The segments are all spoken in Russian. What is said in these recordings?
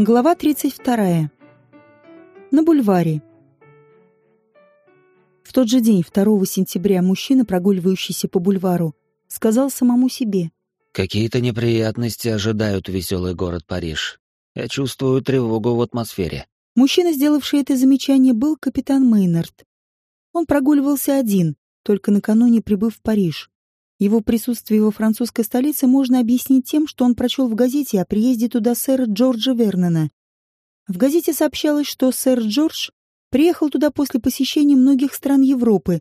Глава 32. На бульваре. В тот же день, 2 сентября, мужчина, прогуливающийся по бульвару, сказал самому себе. «Какие-то неприятности ожидают веселый город Париж. Я чувствую тревогу в атмосфере». Мужчина, сделавший это замечание, был капитан Мейнард. Он прогуливался один, только накануне прибыв в Париж. Его присутствие во французской столице можно объяснить тем, что он прочел в газете о приезде туда сэра Джорджа Вернона. В газете сообщалось, что сэр Джордж приехал туда после посещения многих стран Европы,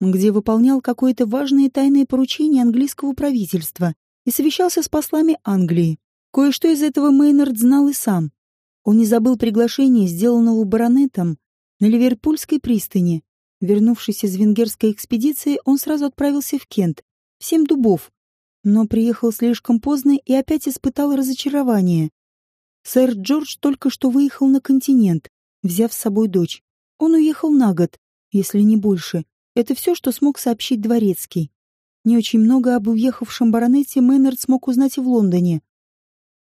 где выполнял какое-то важное тайное поручение английского правительства и совещался с послами Англии. Кое-что из этого Мейнард знал и сам. Он не забыл приглашение, сделанного баронетом на Ливерпульской пристани. Вернувшись из венгерской экспедиции, он сразу отправился в Кент, семь дубов, но приехал слишком поздно и опять испытал разочарование. Сэр Джордж только что выехал на континент, взяв с собой дочь. Он уехал на год, если не больше. Это все, что смог сообщить Дворецкий. Не очень много об уехавшем баронете Мэннерд смог узнать и в Лондоне.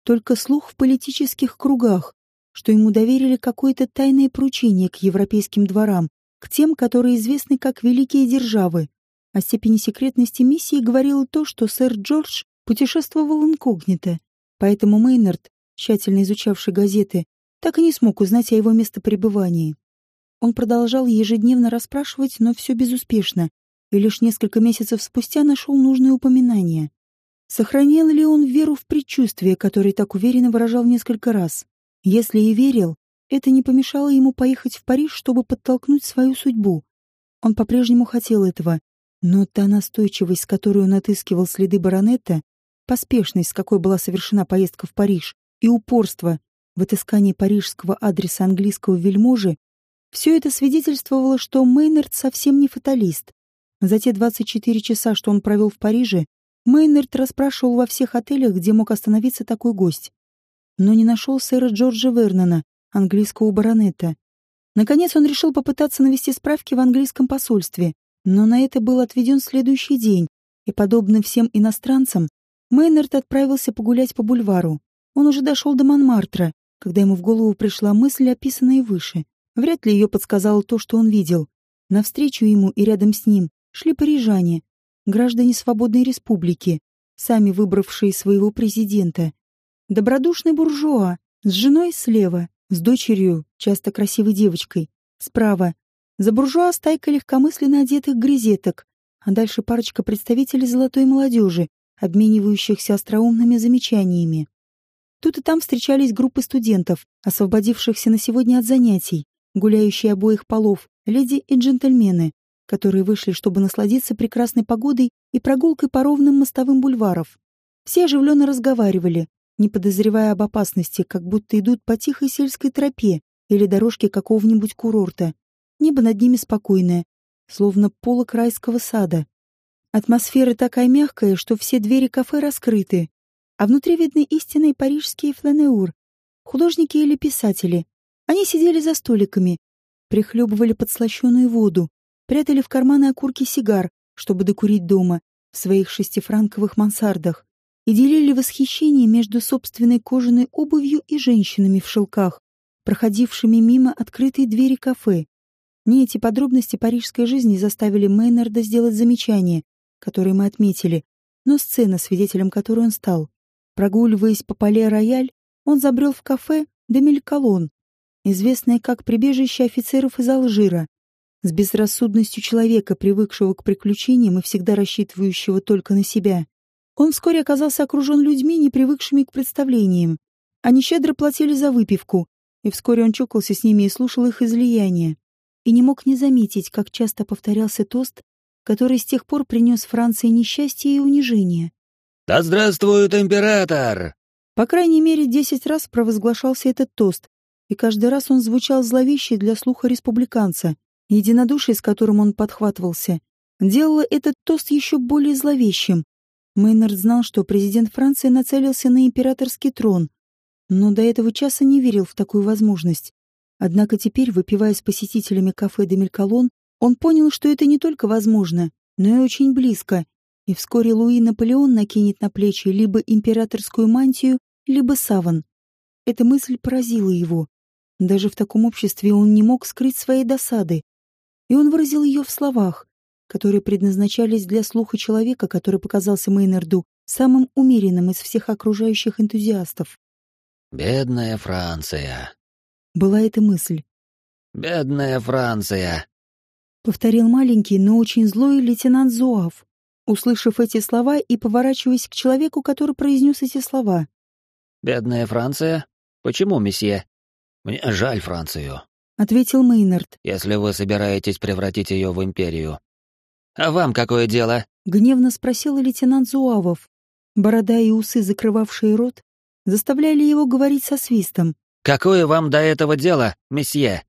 Только слух в политических кругах, что ему доверили какое-то тайное поручение к европейским дворам, к тем, которые известны как великие державы. О степени секретности миссии говорило то, что сэр Джордж путешествовал инкогнито, поэтому Мейнард, тщательно изучавший газеты, так и не смог узнать о его местопребывании. Он продолжал ежедневно расспрашивать, но все безуспешно, и лишь несколько месяцев спустя нашел нужное упоминание. Сохранил ли он веру в предчувствие, которое так уверенно выражал несколько раз? Если и верил, это не помешало ему поехать в Париж, чтобы подтолкнуть свою судьбу. Он по-прежнему хотел этого, но та настойчивость, с которой он отыскивал следы баронета, поспешность, с какой была совершена поездка в Париж, и упорство в отыскании парижского адреса английского вельможи, все это свидетельствовало, что Мейнард совсем не фаталист. За те 24 часа, что он провел в Париже, Мейнард расспрашивал во всех отелях, где мог остановиться такой гость. Но не нашел сэра Джорджа Вернона, английского баронета. Наконец он решил попытаться навести справки в английском посольстве, но на это был отведен следующий день, и, подобно всем иностранцам, Мейнард отправился погулять по бульвару. Он уже дошел до Монмартра, когда ему в голову пришла мысль, описанная выше. Вряд ли ее подсказало то, что он видел. Навстречу ему и рядом с ним шли парижане, граждане свободной республики, сами выбравшие своего президента. Добродушный буржуа, с женой слева, с дочерью, часто красивой девочкой, справа, за буржуа стайка легкомысленно одетых грезеток, а дальше парочка представителей золотой молодежи, обменивающихся остроумными замечаниями. Тут и там встречались группы студентов, освободившихся на сегодня от занятий, гуляющие обоих полов, леди и джентльмены, которые вышли, чтобы насладиться прекрасной погодой и прогулкой по ровным мостовым бульваров. Все оживленно разговаривали, не подозревая об опасности, как будто идут по тихой сельской тропе или дорожке какого-нибудь курорта. Небо над ними спокойное, словно полок райского сада. Атмосфера такая мягкая, что все двери кафе раскрыты, а внутри видны истинные парижские фланеур, художники или писатели. Они сидели за столиками, прихлебывали подслащенную воду, прятали в карманы окурки сигар, чтобы докурить дома, в своих шестифранковых мансардах, и делили восхищение между собственной кожаной обувью и женщинами в шелках, проходившими мимо открытой двери кафе. Не эти подробности парижской жизни заставили Мейнарда сделать замечание, которое мы отметили, но сцена, свидетелем которой он стал. Прогуливаясь по поле Рояль, он забрел в кафе «Демель Колон», известное как прибежище офицеров из Алжира, с безрассудностью человека, привыкшего к приключениям и всегда рассчитывающего только на себя. Он вскоре оказался окружен людьми, не привыкшими к представлениям. Они щедро платили за выпивку, и вскоре он чокался с ними и слушал их излияния и не мог не заметить, как часто повторялся тост, который с тех пор принес Франции несчастье и унижение. «Да здравствует император!» По крайней мере, десять раз провозглашался этот тост, и каждый раз он звучал зловеще для слуха республиканца. Единодушие, с которым он подхватывался, делало этот тост еще более зловещим. Мейнард знал, что президент Франции нацелился на императорский трон, но до этого часа не верил в такую возможность. Однако теперь, выпивая с посетителями кафе де Мелькалон, он понял, что это не только возможно, но и очень близко, и вскоре Луи Наполеон накинет на плечи либо императорскую мантию, либо саван. эта мысль поразила его. Даже в таком обществе он не мог скрыть своей досады. И он выразил ее в словах, которые предназначались для слуха человека, который показался Мейнарду самым умеренным из всех окружающих энтузиастов. «Бедная Франция», — была эта мысль. «Бедная Франция», — повторил маленький, но очень злой лейтенант Зуав, услышав эти слова и поворачиваясь к человеку, который произнес эти слова. «Бедная Франция? Почему, месье? Мне жаль Францию», — ответил Мейнард. «Если вы собираетесь превратить ее в империю». «А вам какое дело?» — гневно спросил лейтенант Зуавов. Борода и усы, закрывавшие рот, заставляли его говорить со свистом. «Какое вам до этого дело, месье?»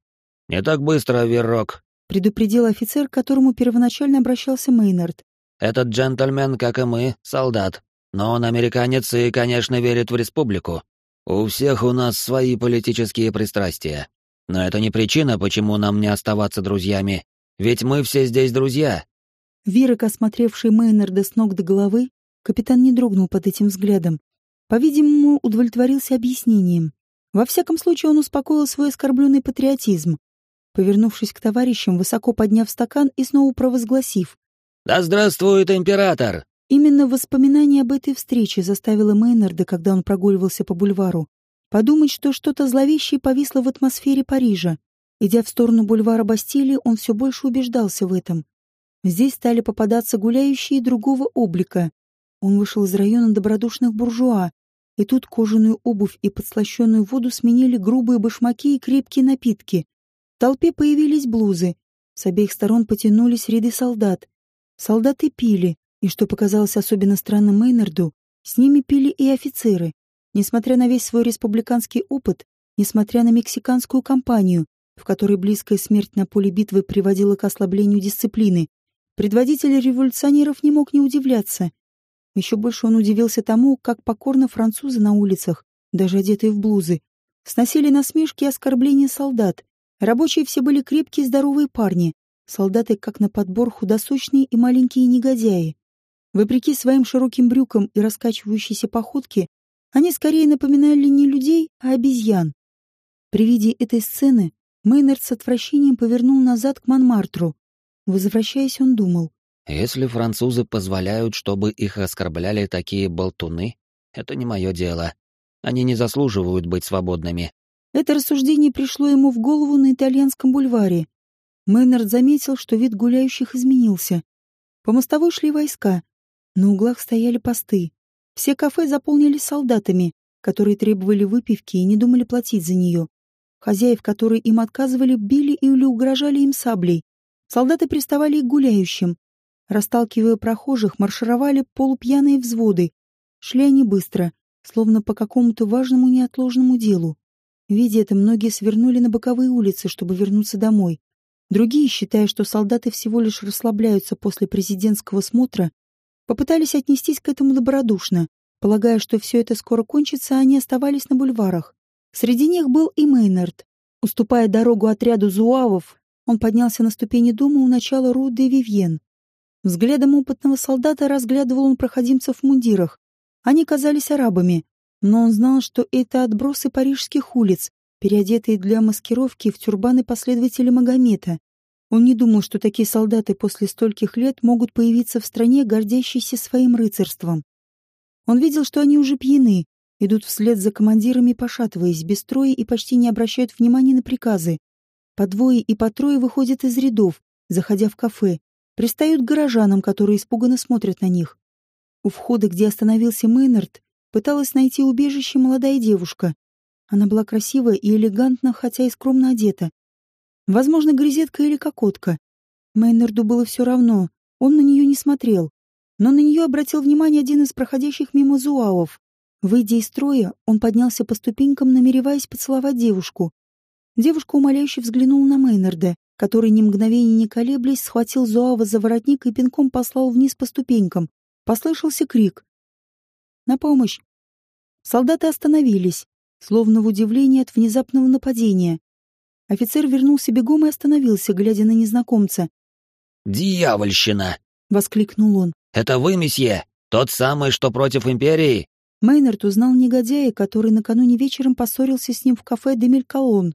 «Не так быстро, Веррок», — предупредил офицер, к которому первоначально обращался Мейнард. «Этот джентльмен, как и мы, солдат. Но он американец и, конечно, верит в республику. У всех у нас свои политические пристрастия. Но это не причина, почему нам не оставаться друзьями. Ведь мы все здесь друзья». Вирок, осмотревший Мейнарда с ног до головы, капитан не дрогнул под этим взглядом. По-видимому, удовлетворился объяснением. Во всяком случае, он успокоил свой оскорбленный патриотизм, повернувшись к товарищам, высоко подняв стакан и снова провозгласив. «Да здравствует император!» Именно воспоминание об этой встрече заставило Мейнарда, когда он прогуливался по бульвару, подумать, что что-то зловещее повисло в атмосфере Парижа. Идя в сторону бульвара Бастилии, он все больше убеждался в этом. Здесь стали попадаться гуляющие другого облика. Он вышел из района добродушных буржуа, и тут кожаную обувь и подслащенную воду сменили грубые башмаки и крепкие напитки. В толпе появились блузы. С обеих сторон потянулись ряды солдат. Солдаты пили, и, что показалось особенно странным Мейнарду, с ними пили и офицеры. Несмотря на весь свой республиканский опыт, несмотря на мексиканскую кампанию, в которой близкая смерть на поле битвы приводила к ослаблению дисциплины, предводитель революционеров не мог не удивляться. Еще больше он удивился тому, как покорно французы на улицах, даже одетые в блузы, сносили насмешки и оскорбления солдат. Рабочие все были крепкие здоровые парни, солдаты как на подбор худосочные и маленькие негодяи. Вопреки своим широким брюкам и раскачивающейся походке, они скорее напоминали не людей, а обезьян. При виде этой сцены Мейнард с отвращением повернул назад к Монмартру. Возвращаясь, он думал. «Если французы позволяют, чтобы их оскорбляли такие болтуны, это не мое дело. Они не заслуживают быть свободными». Это рассуждение пришло ему в голову на итальянском бульваре. Мейнард заметил, что вид гуляющих изменился. По мостовой шли войска, на углах стояли посты. Все кафе заполнились солдатами, которые требовали выпивки и не думали платить за нее. Хозяев, которые им отказывали, били или угрожали им саблей. Солдаты приставали к гуляющим. Расталкивая прохожих, маршировали полупьяные взводы. Шли они быстро, словно по какому-то важному неотложному делу. Видя это, многие свернули на боковые улицы, чтобы вернуться домой. Другие, считая, что солдаты всего лишь расслабляются после президентского смотра, Попытались отнестись к этому добродушно, полагая, что все это скоро кончится, а они оставались на бульварах. Среди них был и Мейнард. Уступая дорогу отряду зуавов, он поднялся на ступени дома у начала Ру де Вивьен. Взглядом опытного солдата разглядывал он проходимцев в мундирах. Они казались арабами, но он знал, что это отбросы парижских улиц, переодетые для маскировки в тюрбаны последователи Магомета. Он не думал, что такие солдаты после стольких лет могут появиться в стране, гордящейся своим рыцарством. Он видел, что они уже пьяны, идут вслед за командирами, пошатываясь, без строя и почти не обращают внимания на приказы. По двое и по трое выходят из рядов, заходя в кафе, пристают к горожанам, которые испуганно смотрят на них. У входа, где остановился Мейнард, пыталась найти убежище молодая девушка. Она была красивая и элегантна, хотя и скромно одета. Возможно, грезетка или кокотка. Мейнарду было все равно, он на нее не смотрел. Но на нее обратил внимание один из проходящих мимо зуавов. Выйдя из строя, он поднялся по ступенькам, намереваясь поцеловать девушку. Девушка умоляюще взглянула на Мейнарда, который ни мгновения не колеблясь схватил Зуава за воротник и пинком послал вниз по ступенькам. Послышался крик. «На помощь!» Солдаты остановились, словно в удивлении от внезапного нападения. Офицер вернулся бегом и остановился, глядя на незнакомца. «Дьявольщина!» — воскликнул он. «Это вы, месье? Тот самый, что против империи? Мейнард узнал негодяя, который накануне вечером поссорился с ним в кафе «Демель Колон».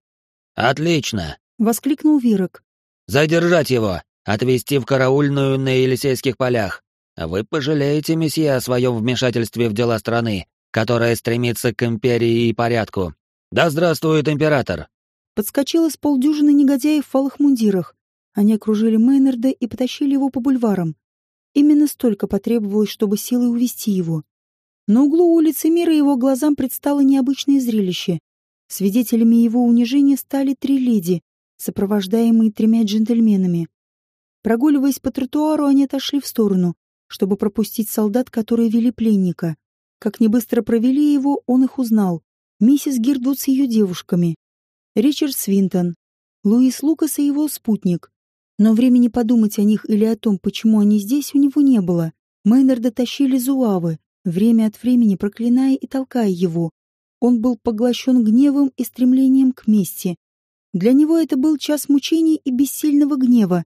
«Отлично!» — воскликнул Вирок. «Задержать его! Отвезти в караульную на Елисейских полях! Вы пожалеете, месье, о своем вмешательстве в дела страны, которая стремится к империи и порядку. Да здравствует император!» Подскочило с полдюжины негодяев в алых мундирах. Они окружили Мейнарда и потащили его по бульварам. Именно столько потребовалось, чтобы силой увести его. На углу улицы Мира его глазам предстало необычное зрелище. Свидетелями его унижения стали три леди, сопровождаемые тремя джентльменами. Прогуливаясь по тротуару, они отошли в сторону, чтобы пропустить солдат, которые вели пленника. Как не быстро провели его, он их узнал. Миссис Гирдвуд с ее девушками. Ричард Свинтон. Луис Лукас и его спутник. Но времени подумать о них или о том, почему они здесь, у него не было. Мейнарда тащили зуавы, время от времени проклиная и толкая его. Он был поглощен гневом и стремлением к мести. Для него это был час мучений и бессильного гнева,